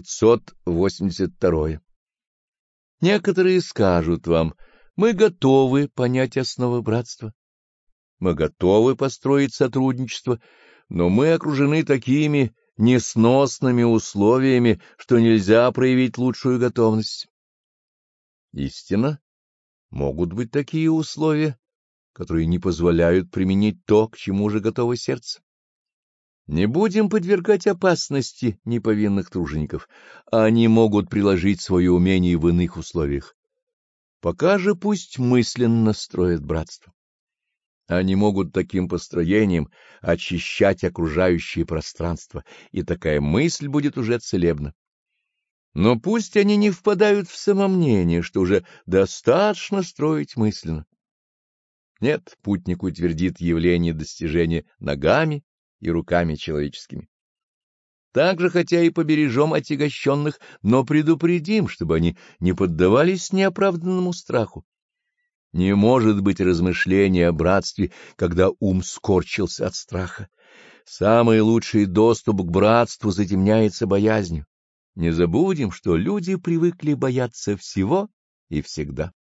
582. Некоторые скажут вам, мы готовы понять основы братства, мы готовы построить сотрудничество, но мы окружены такими несносными условиями, что нельзя проявить лучшую готовность. Истинно, могут быть такие условия, которые не позволяют применить то, к чему же готово сердце. Не будем подвергать опасности неповинных тружеников, они могут приложить свое умение в иных условиях. Пока же пусть мысленно строят братство. Они могут таким построением очищать окружающее пространство, и такая мысль будет уже целебна. Но пусть они не впадают в самомнение, что уже достаточно строить мысленно. Нет, путник утвердит явление достижения ногами и руками человеческими. Также, хотя и побережем отягощенных, но предупредим, чтобы они не поддавались неоправданному страху. Не может быть размышления о братстве, когда ум скорчился от страха. Самый лучший доступ к братству затемняется боязнью. Не забудем, что люди привыкли бояться всего и всегда.